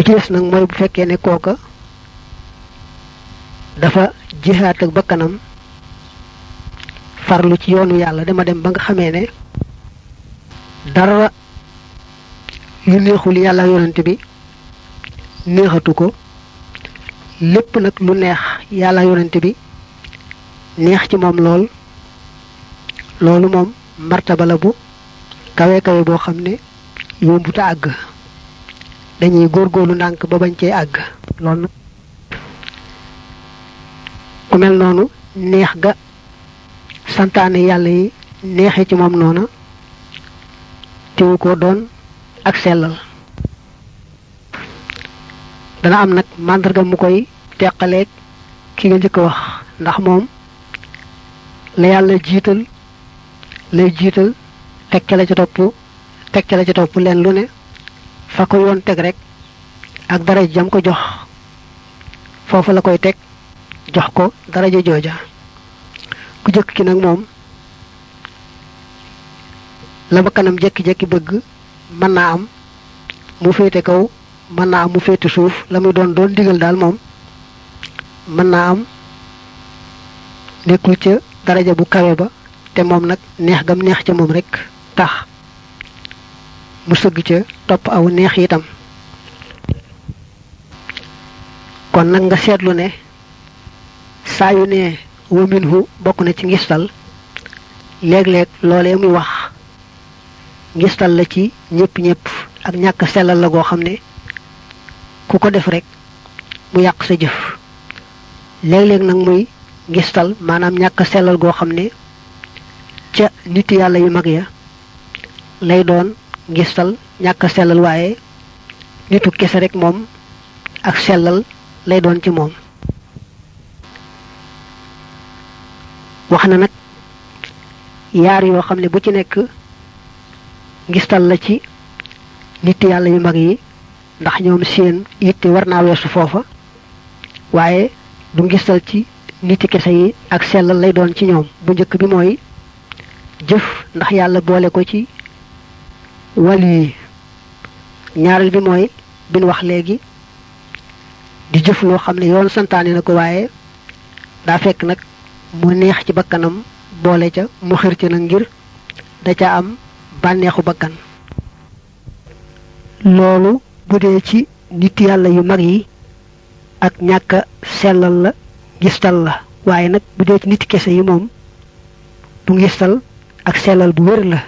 bi ci des nag mooy bu fekkee ne kooka dafa jihaat ak bakkanam farlu ci yoonu yàlla dama dem ba nga xamee ne dara yu neexul yàlla yonent bi neexatu ko lépp nag lu neex yàlla yonent bi neex ci moom lool loolu moom martaba la bu kawe kawe boo xam ne yombuta àgg dañuy góorgóorlu ndànk ba bañ cee àgg. Loolu ku mel noonu neex ga santaane yàlla yi neexe ci moom noona teewu ko doon ak sellal. Dana am nag màndarga mu koy teqaleeg ki nga njëkk wax ndax moom la yàlla jiital lay jiital ca la ca topp la ca topp leen lu ne fa ko yoon teg rek ak dara jam ko jox foofu la koy teg jox ko daraja jooja ku jëkk ki nag moom la ba kanam jekki-jekki bëgg mën naa am mu féete kaw mën naa am mu féete suuf la muy doon doon digal daal moom mën naa am nekkul ca daraja bu kawe ba te moom nag neex gam neex ca moom rek tax mu sëgg ca topp aw neex itam. Kon nag nga seetlu ne saa yu ne wa minhu bokk na ci ngistal léeg-léeg loolee muy wax ngistal la ci ñëpp ñëpp ak ñàkk sellal la goo xam ne ku ko def rek mu yàq sa jëf. Léeg-léeg nag muy ngistal maanaam ñàkk sellal goo xam ne ca nit yàlla yu mag ya lay doon ngistal ñàkk sellal waaye nitu kese rek moom ak sellal lay doon ci moom. Wax na nag yaar yoo xam ne bu ci nekk ngistal la ci nit yàlla yu mag yi ndax ñoom seen yitte du ci niti kese yi ak sellal lay doon ci ñoom. Bu njëkk bi jëf ndax boole ko ci wàll yi ñaareel bi mooy bin wax léegi di jëf loo xam ne yoon santaane na ko waaye daa fekk nag mu neex ci bakkanam boole ca mu xër ci nag ngir da ca am bànneexu bakkan. Loolu bu dee ci nit yàlla yu mag yi ak ñàkk sellal la gistal la. Waaye nag bu dee ci nit kese yi moom du ngistal ak sellal bu wér la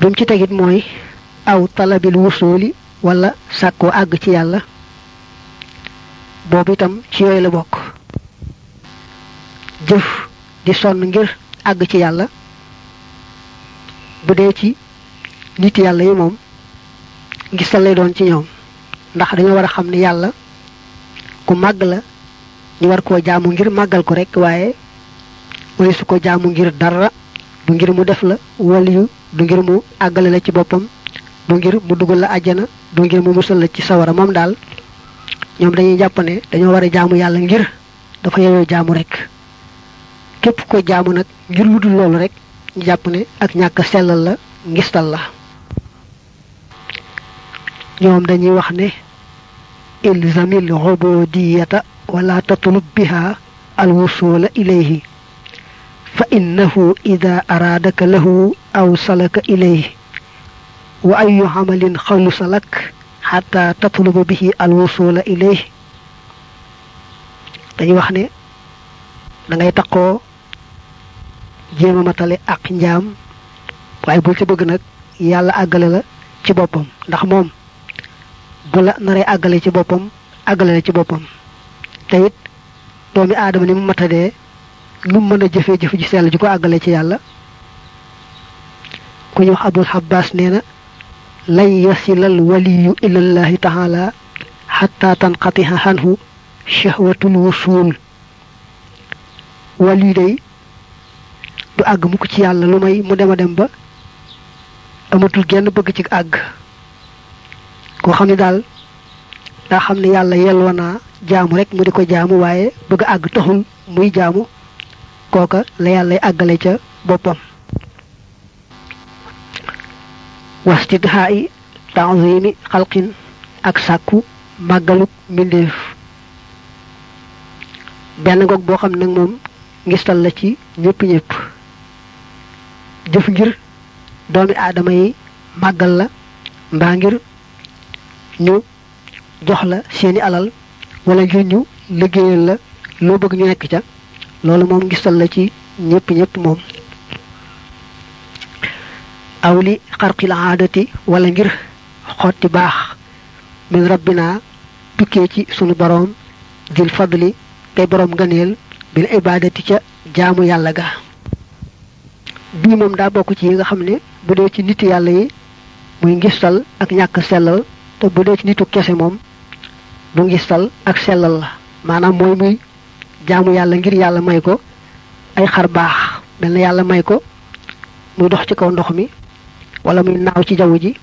bim ci tegit mooy aw talabil wusooli wala sàkkoo àgg ci yàlla. Boobu itam ci yooyu la bokk. Jëf di sonn ngir àgg ci yàlla. Bu dee ci nit yàlla yi moom ngistal lay doon ci ñoom. Ndax dañoo war a xam ku màgg la ñu war koo jaamu ngir màggal ko rek waaye wala su ko jaamu ngir dara du ngir mu def la waliyu du ngir mu àggale la ci boppam du ngir mu dugal la àjjana du ngir mu musal la ci sawara. Moom daal ñoom dañuy jàpp ne dañoo war a jaamu yàlla ngir dafa yeyoo jaamu rek. Képp ko jaamu nag ngir lu dul loolu rek ñu jàpp ne ak ñàkk sellal la ngistal la. Ñoom dañuy wax ne ilzamil ubudiyata wala tatlub biha alwusula ilayhi araadaka lahu aw salaka ilayhi wa ayu amalin xalusa lak xata tatluba bihi alwusula ilayhi dañuy wax ne da ngay taqoo jéem a matale ak njaam waaye bul ci bëgg nag yàlla àggale la ci boppam ndax moom bu la naree àggale ci boppam àggale la ci boppam te it doomi aadama ni mu matadee nu mën a jëfee jëf ji sell ji ko àggale ci yàlla. Ku ñu wax abul xabbas nee na yasilal waliyu ilallahi taala xatta tanqatiha xanhu shahwatul wusul waliyu day du àgg mukk ci yàlla lu may mu dem a dem ba amatul genn bëgg ci àgg. Koo xam ne daal daa xam ne jaamu rek mu jaamu bëgg taxul muy jaamu kooka la yàllay àggale ca boppam. Wastidhaa yi ta'zimi xalqin ak sàkku màggaluk mbindeef. Benn goog boo xam nag moom ngistal la ci ñëpp ñëpp. Jëf ngir doomi aadama yi la mbaa ngir ñu jox la seeni alal wala ngir ñu liggéeyal la loo bëgg ñu nekk ca loolu moom ngistal la ci ñëpp ñëpp moom. Aw li xarqil aadati wala ngir xotti baax min rabbina tukkee ci sunu boroom dil fadli tey boroom ngëneel bil ibadati ca jaamu yàlla ga. Bii moom daa bokk ci yi nga xam ne bu dee ci nit yàlla yi muy ngistal ak ñàkk sellal te bu dee ci nitu kese moom bu ngistal ak sellal la. Maanaam mooy muy jaamu yàlla ngir yàlla may ko ay xar baax mel na yàlla may ko muy dox ci kaw ndox mi wala muy naaw ci jaww ji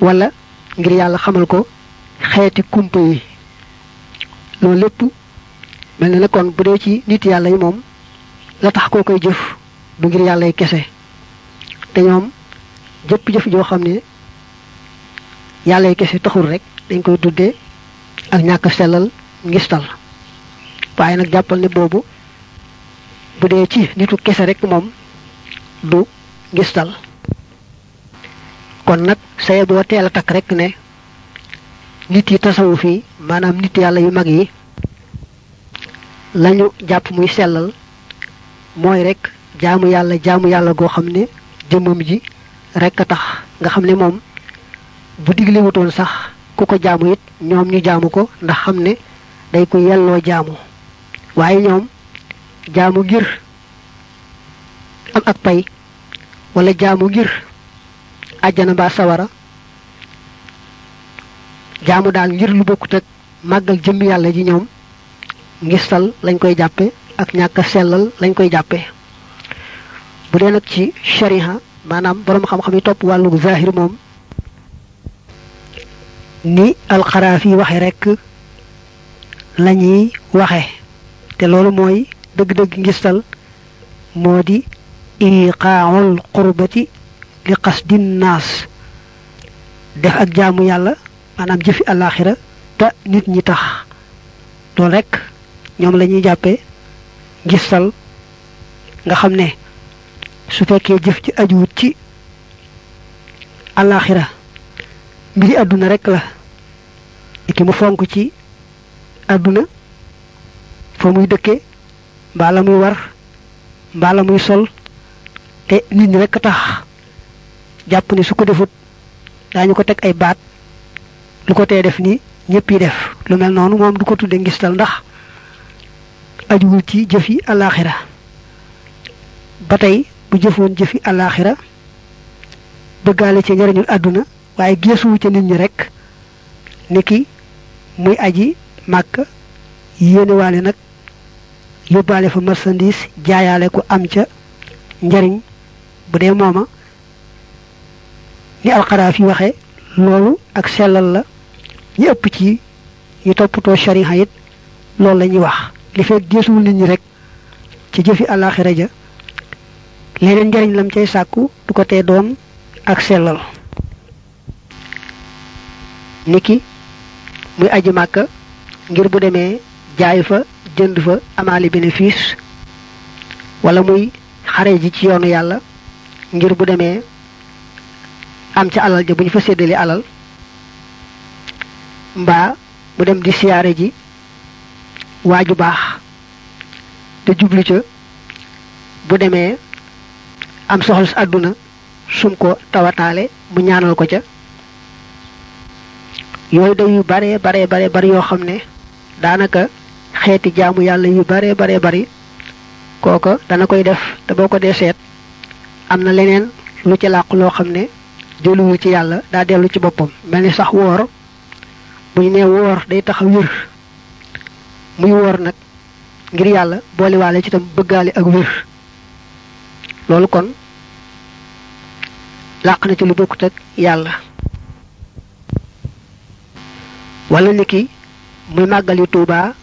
wala ngir yàlla xamal ko xeeti kumpa yi. Loolu lépp mel na ne kon bu dee ci nit yàlla yi moom la tax koo koy jëf du ngir yàlla yi kese. Te ñoom jëpp jëf joo xam ne yàlla yi kese taxul rek dañ koy tuddee ak ñàkk sellal ngistal waaye nag jàppal ne boobu bu dee ci nitu kese rek moom du ngistal. Kon nag saye boo teel a takk rek ne nit yi tasawu fii maanaam nit yàlla yu mag yi lañu jàpp muy sellal mooy rek jaamu yàlla jaamu yàlla goo xam ne jëmmam ji rek a tax. Nga xam ne moom bu digle wutoon sax ku ko jaamu it ñoom ñu jaamu ko ndax xam ne day ko yelloo jaamu waaye ñoom jaamu ngir am ak pay wala jaamu ngir àjjana mbaa sawara jaamu daal ngir lu bokkut ak màggal jëmm yàlla ji ñoom ngistal lañ koy jàppe ak ñàkk sellal lañ koy jàppe. Bu dee nag ci shariha maanaam boroom xam-xam yi topp wàllu zahir moom ni alxaraaf yi waxe rekk lañuy waxe te loolu mooy dëgg-dëgg ngistal moo di iqaa'ul qurbati li qasdin naas def ak jaamu yàlla maanaam jëfi àllaaxira te nit ñi tax. Loolu rekk ñoom la ñuy jàppee ngistal. Nga xam ne su fekkee jëf ci ajuwut ci àllaaxira mbiri àdduna rekk la. Iki mu ci àdduna fa muy dëkke mbaa muy war mbaa la muy sol te nit ñi rekk tax. Jàpp ne su ko defut daañu ko teg ay baat lu ko tee def ni ñëpp yi def. Lu mel noonu moom du ko tudde ngistal ndax ajuwul ci jëfi àllaaxira. Ba tey bu jëfoon jëfi àllaaxira bëggaale ci njariñul àdduna waaye geesuwu ca nit ñi rekk niki muy aji màkk yéenewaale nag yóbbaale fa marchandise jaayaale ko am ca njariñ bu ni alxaraaf yi waxe loolu ak sellal la ñi ëpp ci ñu toppatoo shariha it loolu la ñuy wax. Li fekk geesuwul nit ñi rek ci jëfi àllaaxira ja leneen njariñ lam cay sàkku du ko tee doon ak sellal. Niki muy aji màkka ngir bu demee jaay fa jënd fa amaali bénéfice wala muy xare ji ci yoonu yàlla ngir bu demee am ca alal ja bu ñu fa séddale alal mbaa mu dem di siyaare ji waaju baax te jublu ca bu demee am soxla si àdduna sum ko tawataale mu ñaanal ko ca. Yooyu day yu bare bare bare bari yoo xam ne xeeti jaamu yàlla yu bare bare bari kooko dana koy def te boo ko dee seet am na leneen lu ci làqu loo xam ne jëluwul ci yàlla daa dellu ci boppam. Mel ni sax woor bu ñu nee woor day tax a wér. Muy woor nag ngir yàlla ci tam bëggaale ak wér. Loolu kon làq na ci lu bokkut ak yàlla. Wala niki muy màggali Tuuba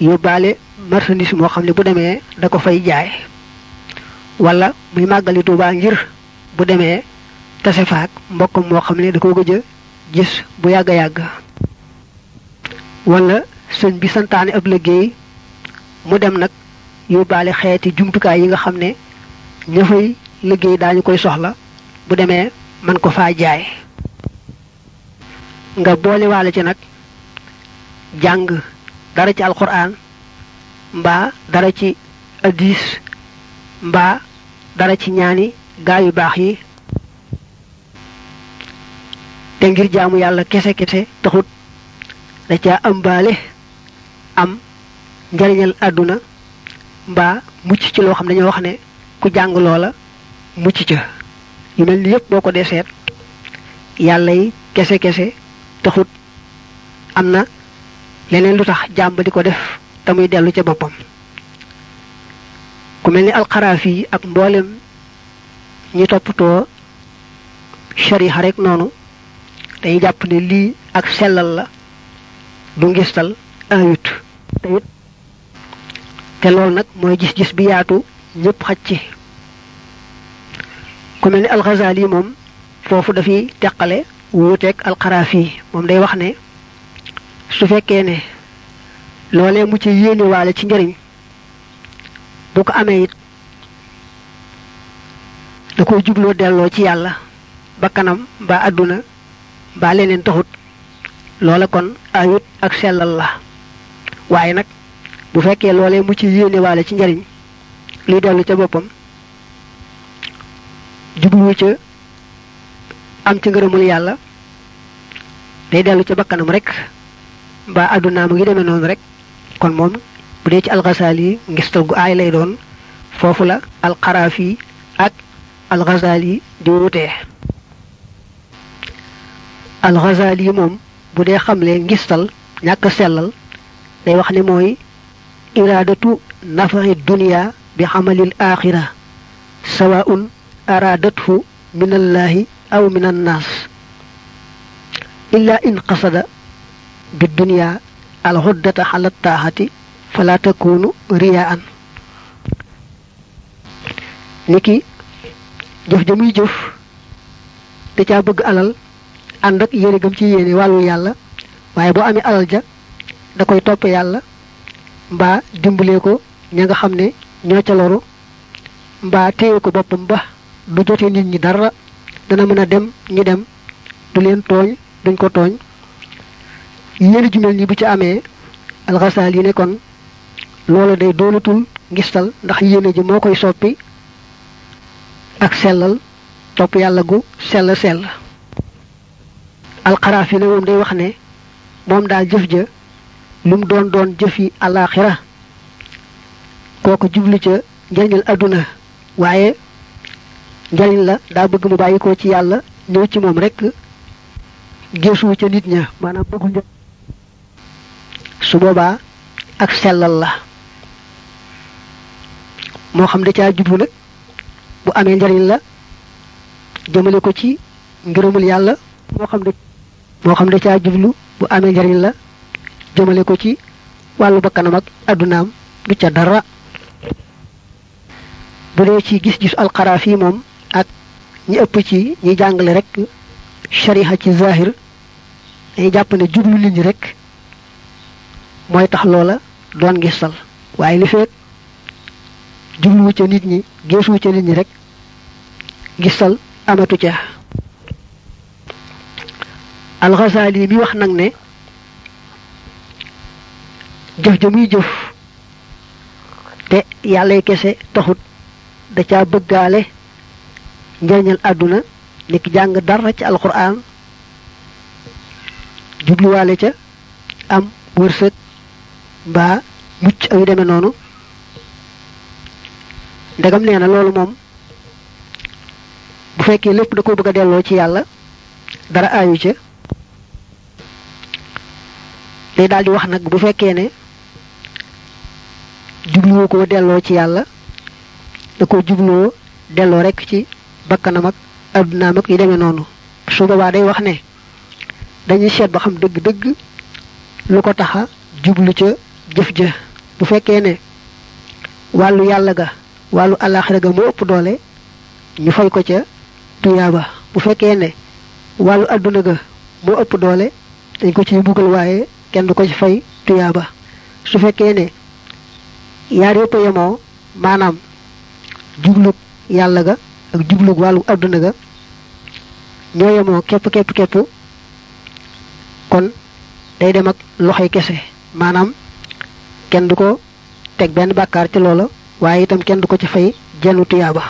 yóbbaale marchandise moo xam ne bu demee da ko fay jaay wala muy màggali Tuuba ngir bu demee tase faak mbokkam moo xam ne da ko gëj a gis bu yàgg a yàgg. wala sëñ bi santaane ab liggéey mu dem nag yóbbaale xeeti jumtukaay yi nga xam ne ña fay liggéey daañu koy soxla bu demee man ko faa jaay. nga boolewaale ci nag jàng dara ci alquran mbaa dara ci hadis mbaa dara ci ñaani gaa yu baax yi. Te ngir jaamu yàlla kese kese taxut da caa ëmbaale am njariñal àdduna mbaa mucc ci loo xam dañoo wax ne ku jàng loola mucc ca. Yu mel ni yépp boo ko dee seet yàlla yi kese kese taxut am na leneen lu tax jàmb di ko def te muy dellu ca boppam. ku mel ni alxaraaf ak mboolem ñi toppatoo shariha rek noonu dañuy jàpp ne lii ak sellal la du ngistal ayut. Te it loolu nag mooy gis-gis bi yaatu ñëpp xaj ci. Ku mel ni alxazaali moom foofu dafiy teqale wuuteeg alxaraaf yi. Moom day wax ne su fekkee ne loolee mu ci yéene waale ci njëriñ bu ko amee it da koy jubloo delloo ci yàlla ba kanam ba àdduna ba leneen taxut loola kon ayut ak sellal la waaye nag bu fekkee loolee mu ci yéene waale ci njëriñ liy dellu ca boppam jublu ca am ci ngërëmul yàlla day dellu ca bakkanam rek ba àdduna mu ngi demee noonu rek. Kon moom bu dee ci alxasaali yi ngistal gu aay lay doon foofu la alxaraafi ak alxasaali di wutee. Alxasaali yi moom bu dee xamle ngistal ñàkk sellal day wax ne mooy iraadatu nafaxi dunia bi xamalil axira sawaun araadathu min allahi aw min annaas illa in qasada bi dunia alxuddata xala taaxati fala takunu riyaan niki jëf ja muy jëf da caa bëgg alal ànd ak yéene gëm ci yéene wàllu yàlla waaye boo amee alal ja da koy topp yàlla mbaa dimbalee ko ña nga xam ne ca loru ko boppam ba du jote nit ñi dara dana mën dem ñu dem du leen tooñ duñ ko tooñ yéene ju mel ni bu ci amee alxasaal yi ne kon loolu day doonatul ngistal ndax yéene ji moo koy soppi ak sellal topp yàlla gu sell sell. Alxaraaf yi moom day wax ne moom daal jëf ja lu mu doon doon jëfi àllaaxira kooku jublu ca àdduna waaye njariñ la daa bëgg mu bàyyi ko ci yàlla ñëw ci moom rek géesu ca nit ña maanaam njëriñ su boobaa ak sellal la. Moo xam da caa jublu nag bu amee njariñ la jëmale ko ci ngërëmul yàlla. Moo xam da moo xam da caa jublu bu amee njariñ la jëmale ko ci wàllu bakkanam ak addunaam du ca dara. Bu dee ci gis-gis alxaraaf yi moom ak ñi ëpp ci ñi jàngale rek shariha ci zahir dañuy jàpp ne jublu nit ñi rek mooy tax loola doon gisal waaye li feet jubluwu ca nit ñi geesuwu ca nit ñi rek gisal amatu ca. Alxasaali mi wax nag ne jëf muy jëf te yàllay kese taxut da caa bëggaale njëriñal àdduna niki jàng dara ci alquran jubluwaale ca am wërsëg mbaa mucc ak yu demee noonu. Ndegam nee na loolu moom bu fekkee lépp da ko bëgg a delloo ci yàlla dara aayu ca. Day daal wax nag bu fekkee ne jubluwoo ko delloo ci yàlla da ko jubluwoo delloo rekk ci bakkanam ak addunaam ak yu demee noonu. Su boobaa day wax ne dañuy seet ba xam dëgg-dëgg lu ko taxa jublu ca jëf ja. Bu fekkee ne wàllu yàlla ga wàllu àllaaxira ga moo ëpp doole ñu fay ko ca tuyaaba bu fekkee ne wàllu àdduna ga moo ëpp doole dañ ko ci buggal waaye kenn du ko ci fay tuyaaba su fekkee ne yaar yëpp yemoo maanaam jublug yàlla ga ak jublu wàllu àdduna ga ñoo yemoo képp képp képp kon day dem ak loxoy kese. Maanaam kenn du ko teg benn bàkkaar ci loola waaye itam kenn du ko ci fay jenn tuyaaba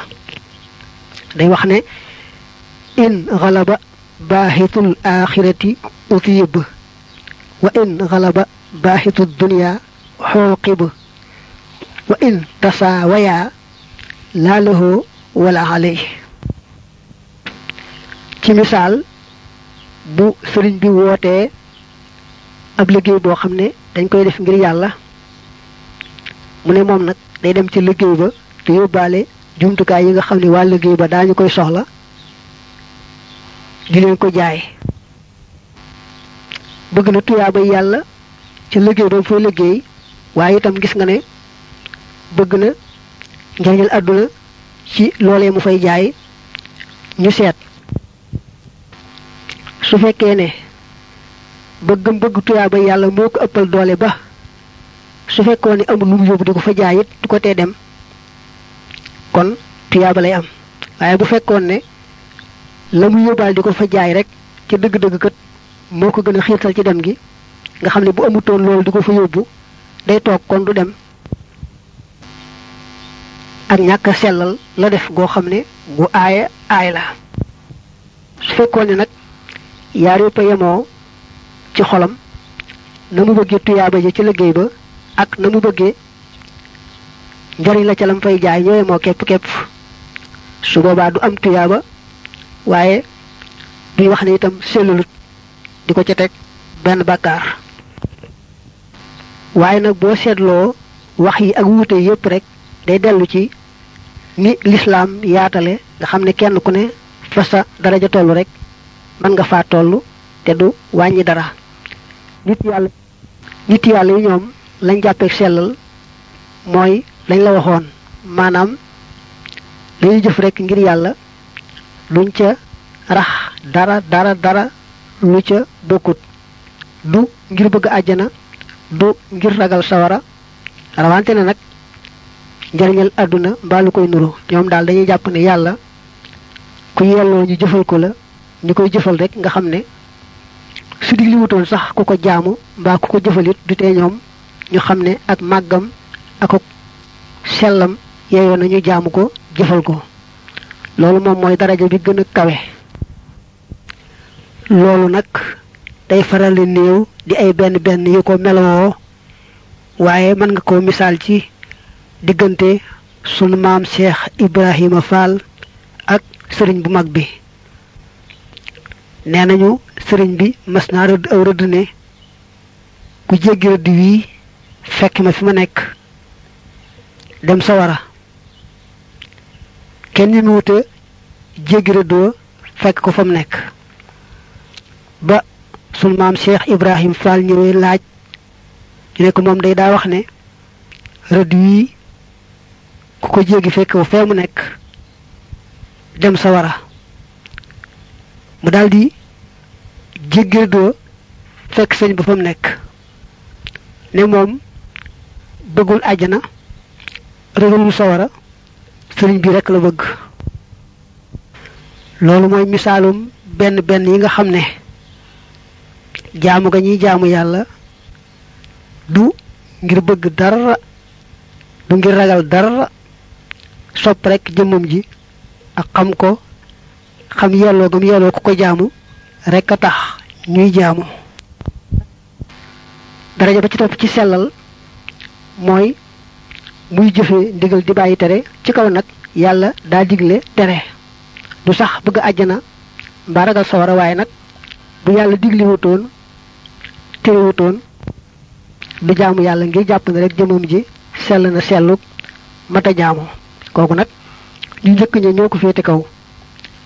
day wax ne in xalaba baaxitul axirati utiyib wa in xalaba baaxitu dunya xooqib wa in tasaawaya laa lahu wala alay ci misaal bu sëriñ bi wootee ab liggéey boo xam dañ koy def ngir yàlla mu ne moom nag day dem ci liggéey ba te yóbbaale jumtukaay yi nga xam ne waa liggéey ba daañu koy soxla di leen ko jaay. Bëgg na tuyaaba yàlla ci liggéey ba fay liggéey waaye itam gis nga ne bëgg na njariñal àdduna ci loolee mu fay jaay ñu seet. Su fekkee ne bëggam bëgg tuyaaba yàlla moo ko ëppal doole ba su fekkoon ne amul lu yóbbu ko fa jaay du ko dem. Kon tuyaaba lay am. Waaye bu fekkoon ne la mu yóbbaal di ko fa jaay rek ci dëgg-dëgg kat moo ko xiirtal ci dem gi nga xam ne bu amutoon loolu di ko fa yóbbu day toog kon du dem. Ak ñàkk a sellal la def goo xam ne gu aaya aay la. Su fekkoon ne nag yaar yëpp a yemoo ci xolam na mu bëggee tuyaaba ji ci liggéey ba ak na mu bëggee njariñ la ca lam fay jaay ñoo yemoo képp képp. Su boobaa du am tuyaaba waaye duy wax ne itam sellalut di ko ca teg benn bàkkaar. Nag boo seetloo wax yi ak wuute yépp rek day dellu ci ni lislaam yaatale nga xam ne kenn ku ne fa sa daraja tollu rek mën nga faa toll te du wàññi dara. Nit yàlla nit yàlla yi ñoom lañ jàppee sellal mooy lañ la waxoon. Maanaam dañuy jëf rek ngir yàlla luñ ca rax dara dara dara lu ca bokkut. Du ngir bëgg àjjana du ngir ragal sawara. Rawante ne nag njariñal àdduna mbaa lu koy nuru. Ñoom daal dañuy jàpp ne yàlla ku yelloo ñu jëfal ko la ñu koy jëfal rek nga xam ne su digli wutoon sax ku jaamu mbaa ku jëfalit du tee ñoom ñu xam ne ak màggam ak sellam yeeyoo nañu jaamu ko jëfal ko. Loolu moom mooy daraja bi gën a kawe. Loolu day faral di néew di ay benn benn yu ko melowoo waaye mën nga ko misaal ci diggante sunu maam Cheikh Ibrahima Fall ak sëriñ bu mag bi. Nee nañu sëriñ bi mas naa ne ku jéggi rëdd wii fekk ma fi ma nekk. Dem sawara. Kenn ñu wuute jéggi rëddoo fekk ko nekk. Ba sunu maam Cheikh Ibrahim Fall ñëwee laaj ñu ne moom day daa wax ne rëdd wii ku ko jéggi fekk ko fee mu nekk dem sawara. Mu daldi jéggi rëddoo fekk sëñ ba nekk. Ne moom bëggul àjjana ragalul sawara sëriñ bi rekk la bëgg. Loolu mooy misaalum benn benn yi nga xam ne jaamu ga ñuy jaamu yàlla du ngir bëgg dara du ngir ragal dara sopp rekk jëmmam ji ak xam ko xam yelloo gam yelloo ku ko jaamu rekk a tax ñuy jaamu. Daraja ba ci topp ci sellal mooy muy jëfe ndigal di bàyyi tere ci kaw nag yàlla daa digle tere. du sax bëgg àjjana mbaa ragal sawara waaye nag bu yàlla digli wutoon tere wutoon du jaamu yàlla ngir jàpp ne rek jëmam ji sell na sellu mata jaamu. Kooku nag ñu njëkk ña ñoo ko féete kaw.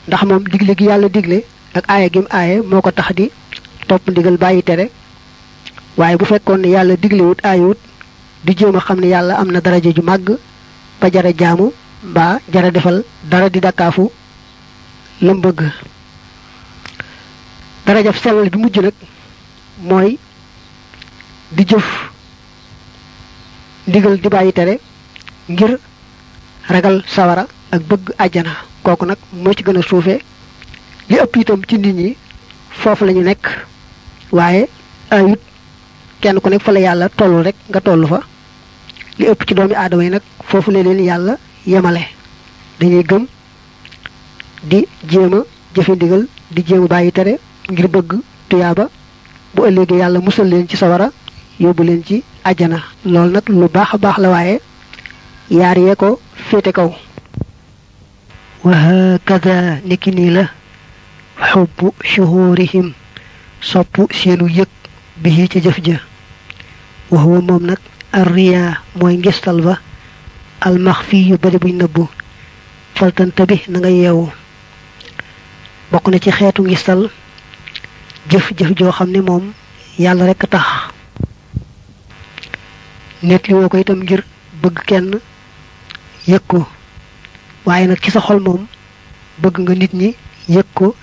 Ndax moom digle gi yàlla digle ak aaya gim aaye moo ko tax di topp ndigal bàyyi tere. Waaye bu fekkoon ne yàlla diglewut aayewut du jéem a xam ne yàlla am na daraja ju màgg ba jara jaamu mbaa jara defal dara di dakkaafu lam bëgg. Darajab sellal bi mujj nag mooy di jëf ndigal di bàyyi tere ngir ragal sawara ak bëgg àjjana. Kooku nag moo ci gën a suufe. Li ëpp itam ci nit ñi foofu lañu nekk. Waaye ayut kenn ku nekk fa la yàlla tollu rek nga tollu fa li ëpp ci doomi aadama yi nag foofu la leen yàlla yemale dañuy gëm di jéem a jëfe ndigal di jéem a bàyyi tere ngir bëgg tuyaaba bu ëllëgee yàlla musal leen ci sawara yóbbu leen ci àjjana loolu nag lu baax a baax la waaye yaar yee ko féete kaw wa hakada niki nii la xubbu shuhurihim sopp seenu yëg bi ci jëf ja wa huwa moom nag ba almaxfi yu bari buñ nëbbu faltanta bi na nga yeewu bokk na ci xeetu ngistal jëf-jëf joo xam ne moom yàlla rekk tax net li woo ko itam ngir bëgg kenn yëg ko waaye nag ci sa xol moom bëgg nga nit ñi ko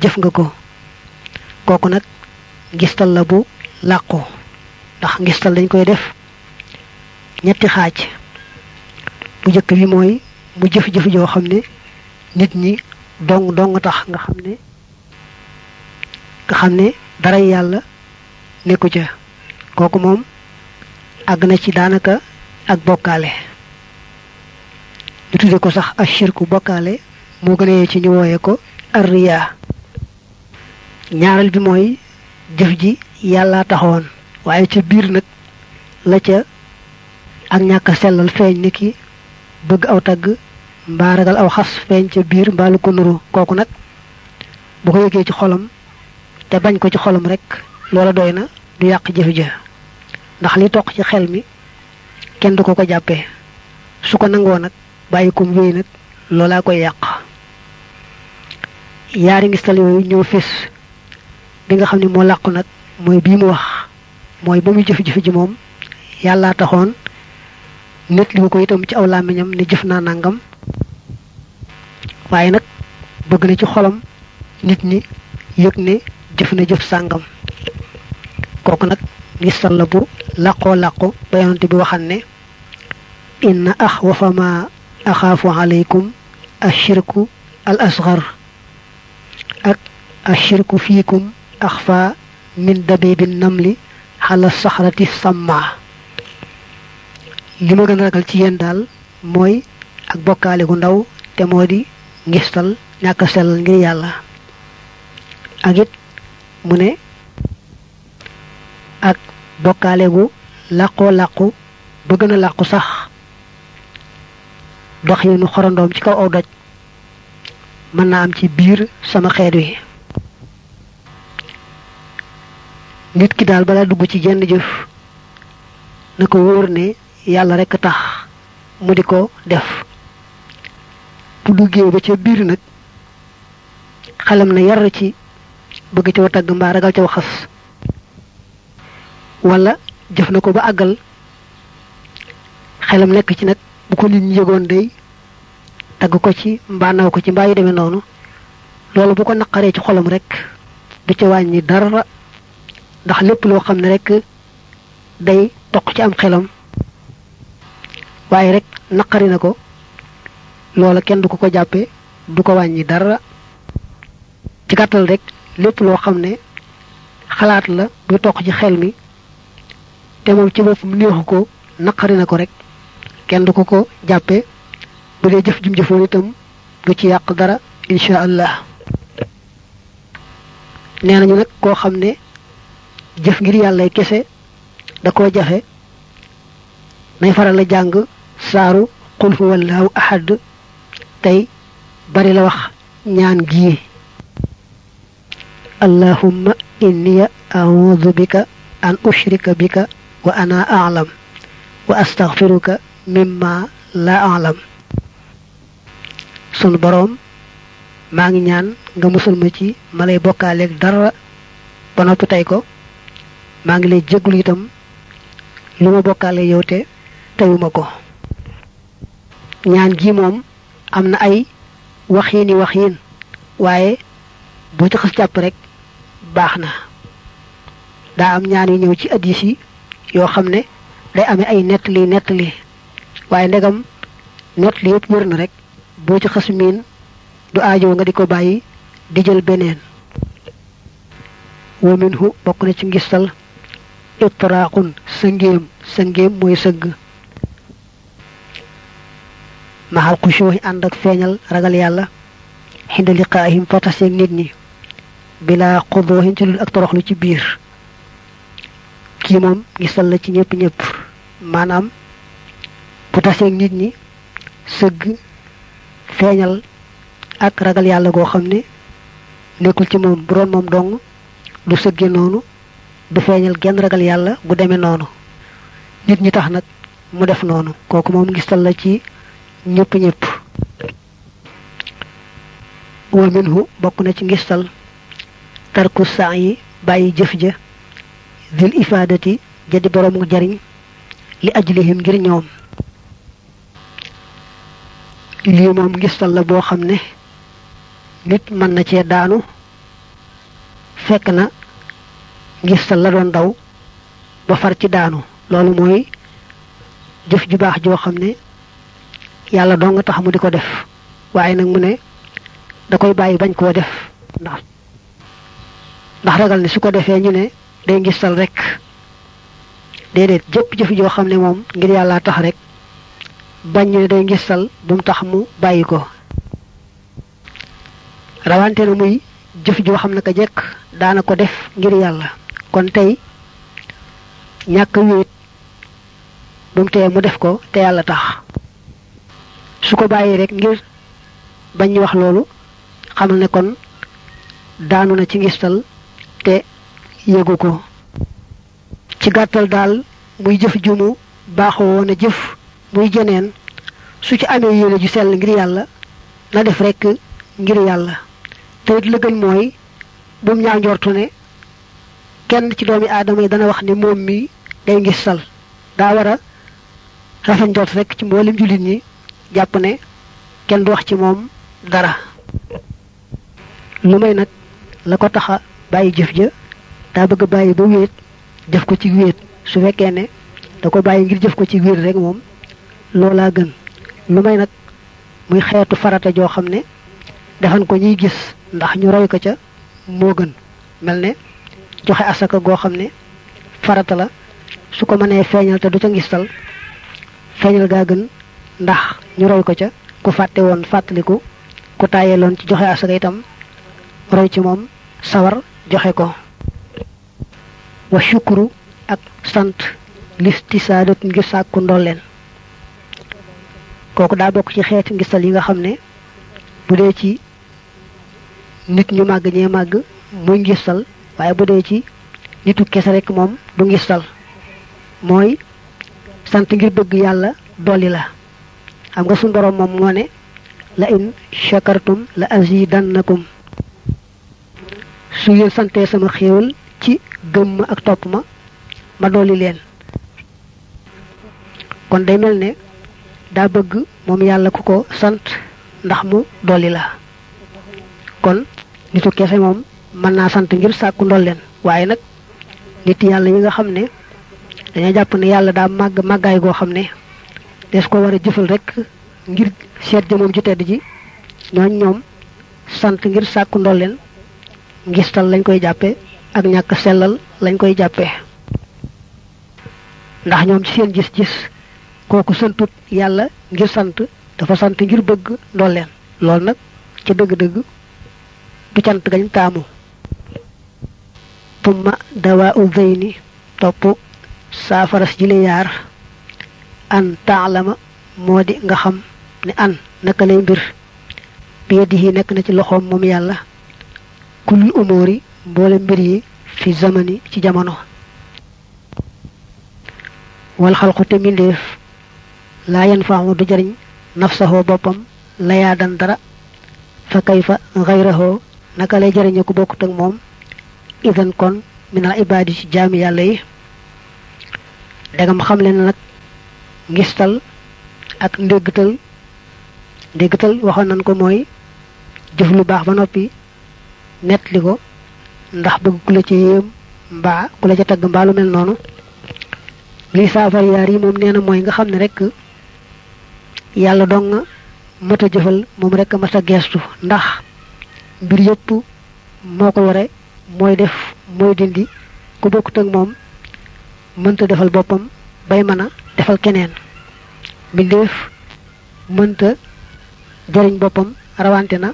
jëf nga ko kooku nag ngistal la bu làqu ndax ngistal dañ koy def. Ñetti xaaj. Bu jëkk bi mooy mu jëf-jëf joo xam ne nit ñi dong dong tax nga xam ne nga xam ne dara yàlla nekku ca. Kooku moom àgg na ci daanaka ak bokkaale. Ñu tudde ko sax ashirku bokkaale moo gën a ci ñu wooye ko arriya. Ñaareel bi mooy jëf ji yàlla taxawoon waaye ca biir nag la ca ak ñàkk a sellal feeñ ni ki bëgg aw tagg mbaa ragal aw xas feeñ ca biir mbaa lu ko nuru. Kooku nag bu ko yëgee ci xolam te bañ ko ci xolam rek loola doy na du yàq jëf ja ndax li toq ci xel mi kenn du ko ko jàppee. Su ko nangoo nag bàyyi ko wéy nag koy yàq. Yaari ngistal ñëw fés bi nga xam ne moo làqu nag mooy bii mu wax mooy ba muy jëf-jëf ji moom yàllaa taxoon nit li ko itam ci aw làmmiñam ne jëf naa nangam waaye nag bëgg na ci xolam nit ñi yëg ne jëf na jëf sàngam kooku nag ngistal la bu làqoo làqu ba yonante bi waxan ne inna axwafa ma axaafu alaykum ashirku al asgar ak ashirku fiikum axfa min dabibi namli xala saxrati samma. Li ma gën a ragal ci yéen daal mooy ak bokkaale gu ndaw te moo di ngistal ñàkk sellal ngir yàlla. Ak it mu ak bokkaale gu làqoo làqu ba gën a làqu sax dox yi nu xorandoom ci kaw aw doj naa am ci biir sama xeet wi nit ki daal balaa dugg ci jenn jëf na ko wóor ne yàlla rekk tax mu di ko def. Bu duggee ba ca biir nag xelam na yar ci bëgg mbaa ragal ca xas wala jëf na ko ba àggal xelam nekk ci nag bu ko nit ñi yëgoon day tagg ko ci ko ci yu bu ko ci xolam rek du ca wàññi dara ndax lépp loo xam ne rek day toq ci am xelam waaye rek naqari na ko loola kenn du ko ko jàppe du ko wàññi dara ci gàttal rek lépp loo xam ne xalaat la buy toq ci xel mi te moom ci boppam neexu ko naqari na ko rek kenn du ko ko jàppe bu dee jëf jum jëfoon itam du ci yàq dara incha allah nee nañu nag koo xam ne jëf ngir yàlla kese da koo jafe nay faral la jàng saaru qul huwallahu ahad. Tey bari la wax ñaan gii allahumma inni a'udhu bika an ushrika bika wa ana a'lam wa astaghfiruka mimma la a'lam. Sunu boroom maa ngi ñaan nga musul ma ci ma lay bokkaaleeg dara ba noppi tey ko maa ngi lay jéglu itam. lu ma bokkaale yow te teyuma ko. ñaan gi moom am na ay waxiini waxiin waaye boo ci xas jàpp rek baax na. daa am ñaan yu ñëw ci addis yi yoo xam ne day amee ay nettali nettali. waaye ndegam nettali yëpp wër na rek. boo ci xas miin du aajo nga di ko bàyyi di jël beneen. wa minhu bokk na ci ngistal itraaqun sëngéem sëngéem mooy sëgg maxal xushooxi ànd ak feeñal ragal yàlla xinda liqaahim fa taseeg nit ñi bila xudooxin ci ak toroxlu ci biir kii moom ngistal la ci ñëpp ñëpp maanaam bu taseeg nit ñi sëgg feeñal ak ragal yàlla goo xam ne nekkul ci moom bu doon moom dong du sëgge noonu du feeñal genn ragal yàlla bu demee noonu. Nit ñi tax nag mu def noonu. Kooku moom ngistal la ci ñëpp ñëpp. Wa minhu bokk na ci ngistal tarku saa yi bàyyi jëf ja dil ifaadati jadi borom jariñ li ajlihim ngir ñoom. Lii moom ngistal la boo xam ne nit mën na cee daanu. Fekk na ngistal la doon daw ba far ci daanu. Loolu mooy jëf ju baax joo xam ne yàlla doo nga tax mu di ko def. Waaye nag mu ne da koy bàyyi bañ koo def. Ndax ndax ragal ne su ko defee ñu ne day rek. Déedéet jëpp jëf joo xam ne moom ngir yàlla tax rek bañ ñu ne day ngistal bu mu tax mu bàyyi ko. Rawante na muy jëf joo xam ne ka jekk daana ko def ngir yàlla kon tey ñàkk wéet bu mu mu def ko te yàlla tax. Su ko bàyyi rek ngir bañ wax loolu xamal ne kon daanu na ci ngistal te yëgu ko. Ci gàttal daal muy jëf jumu baaxoo woon jëf muy jeneen su ci amee yéene ju sell ngir yàlla na def rek ngir yàlla. Te gën mooy bu mu ne kenn ci doomi aadama yi dana wax ne moom mi day ngistal daa war a rafet njort rek ci mboolem jullit ñi jàpp ne kenn du wax ci moom dara. lu may nag la ko taxa bàyyi jëf ja daa bëgg bàyyi ba wéet jëf ko ci wéet. su fekkee ne da ko bàyyi ngir jëf ko ci wéet rek moom loolaa gën. lu may nag muy xeetu farata joo xam ne defan ko ñuy gis ndax ñu roy ko ca moo gën. mel ne joxe asaka goo xam ne farata la su ko mënee feeñal te du ca ngistal feeñal gaa gën ndax ñu roy ko ca ku fàtte woon fàttaliku ku tàyyeeloon ci joxe asaka itam roy ci moom sawar joxe ko. Wa shukru ak sant listisaadat ngir sàkku ndolleen kooku daa bokk ci xeeti ngistal yi nga xam ne bu dee ci nit ñu màgg ñee màgg muy ngistal waaye bu dee ci nitu kese rek moom du ngistal mooy sant ngir bëgg yàlla dolli la. Xam nga suñu borom moom moo la in shakartum la azidannakum. Su ngeen santee sama xéewal ci gëm ak topp ma ma dolli leen. Kon day mel ne daa bëgg moom yàlla ku ko sant ndax mu dolli la. Kon nitu kese moom mën naa sant ngir sàkku ndolleen waaye nag nit yàlla yi nga xam ne dañoo jàpp ne yàlla daa màgg màggaay goo xam des ko war a jëfal rek ngir seet jëmoom ci tedd ji ñooñ ñoom sant ngir sàkku ndolleen ngistal lañ koy jàppe ak ñàkk sellal lañ koy jàppe. Ndax ñoom ci seen gis-gis kooku santut yàlla ngir sant dafa sant ngir bëgg ndolleen loolu nag ca dëgg-dëgg du cant gañ taamu tumma dawaa u zeyni topp saafaras ji li yaar an taalama moo di nga xam ne an naka lay mbir. Bi yadihi nekk na ci loxoom moom yàlla. Kulul umóori mboole mbir yi fi zamani ci jamono. Wal xalqu te mbindeef. Laa yan faamu du jariñ. Nafsaxoo boppam layaadan dara. Fa kayfa xayrahoo naka lay jariñe ku bokkut ak moom idan kon minal ibaadi ci jaami yàlla yi. Dagam xam leen nag ngistal ak ndéggtal ndéggtal waxoon nañ ko mooy jëf lu baax ba noppi nettali ko ndax bëgg ku la ci yéem mbaa ku la ca tagg mbaa lu mel noonu. Li saafar yaar nga rek dong nga mat a jëfal moom rek mat a geestu ndax mbir yépp moo ko mooy def mooy dindi ku bokkut ak moom mënta defal boppam bay mën a defal keneen. Mbindeef mënta jariñ boppam rawante na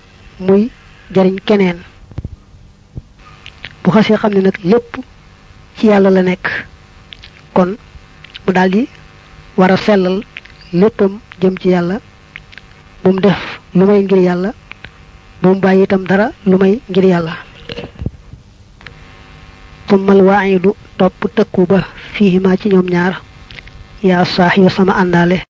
muy jariñ keneen. Bu xasee xam ne nag lépp ci yàlla la nekk kon mu daldi war a sellal léppam jëm ci yàlla bu mu def lu may ngir yàlla bu mu dara lu may ngir yàlla tummal waayidu topp tëkku ba fiihima ci ñoom ñaar. Yaa saax yu sama àndaale